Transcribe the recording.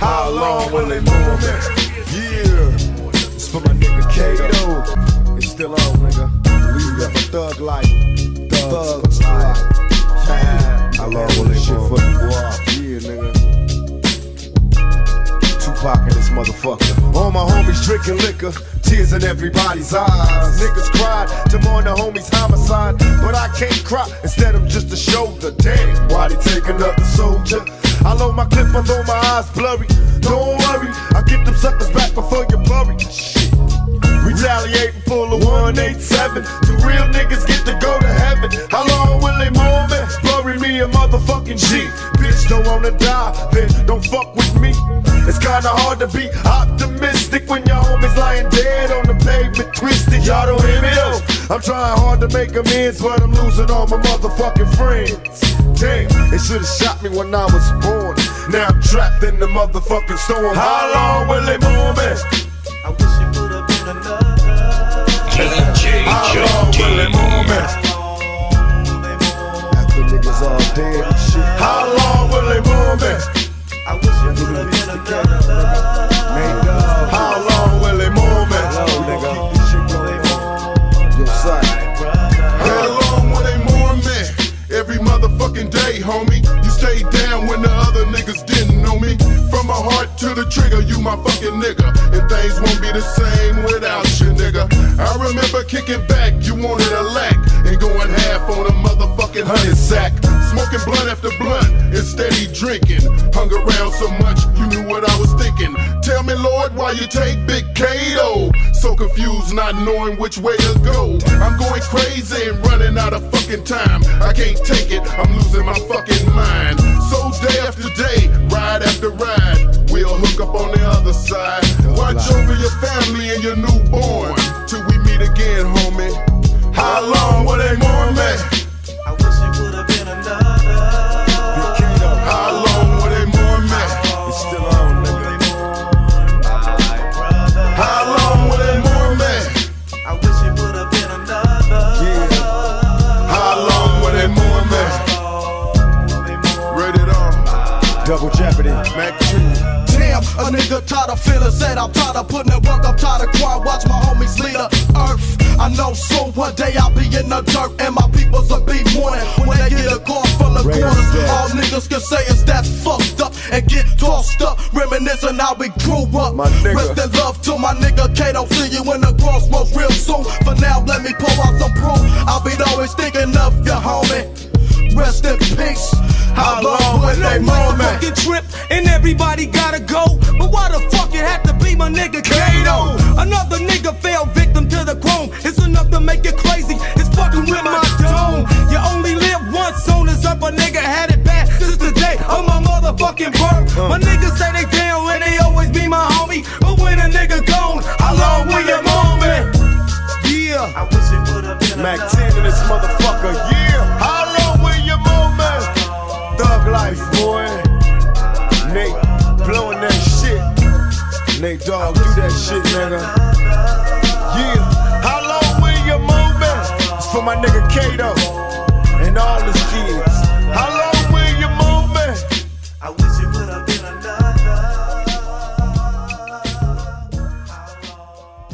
How long will they move me? Yeah, it's for my nigga Kato. It's still on, nigga. Leave up a thug life. Thug life. How long will they shit for the boy? Yeah, nigga. Tupac in this motherfucker. All my homies drinking liquor, tears in everybody's eyes. Niggas cried to mourn the homies' homicide, but I can't cry. Instead, I'm just a shoulder. Damn, why they take another soldier? I load my clip, I although my eyes blurry. Don't worry, I get them suckers back before you bury. Shit. Retaliate and pull a 187. The real niggas get to go to heaven. How long will they move me? Bury me a motherfucking G. Bitch, don't wanna die, then don't fuck with me. It's kinda hard to be optimistic when your homies lying dead on the pavement, twisted. Y'all don't hear me though. I'm trying hard to make amends, but I'm losing all my motherfucking friends. Damn, should've shot me when I was born. Now I'm trapped in the motherfucking storm. How long will they mourn me? I wish it would have been another. DJ How long will they mourn me? After niggas all dead and shit. How long will they mourn me? I wish it would have been another. How long homie. You stayed down when the other niggas didn't know me. From my heart to the trigger, you my fucking nigga. And things won't be the same without you, nigga. I remember kicking back, you wanted a lack. And going half on a motherfucking honey sack. Smoking blunt after blunt and steady drinking. Hung around so much, you knew what I was thinking. Tell me, Lord, why you take Big Kato? So confused, not knowing which way to go. I'm going crazy and running out of fucking time. Can't take it, I'm losing my fucking mind. So day after day, ride after ride, we'll hook up on the other side. Watch over your family and your newborn till we meet again, homie. How long will they a nigga tired of feeling sad. I'm tired of putting in work. I'm tired of crying. Watch my homies lead the earth. I know soon one day I'll be in the dirt and my peoples will be mourning when they get a car full of corners. All niggas can say is that's fucked up and get tossed up, reminiscing how we grew up. My nigga. Rest in love to my nigga Kato. See you in the crossroads real soon. For now, let me pull out some proof. I'll be always thinking of you, homie. Rest in peace. How long will they me? fucking trip and everybody gotta go. Nigga Kato? Another nigga fell victim to the chrome. It's enough to make you crazy. It's fucking with my dome. You only live once, soon as up a nigga had it bad since the day of my motherfucking birth. My niggas say they down and they always be my homie. But when a nigga gone, how long will you me? Yeah. I wish it would have been Mac 10 in this motherfucker. Yeah. How long will you me? Thug life, boy. Nate blowing that shit. Nate Dogg, do that shit, nigga.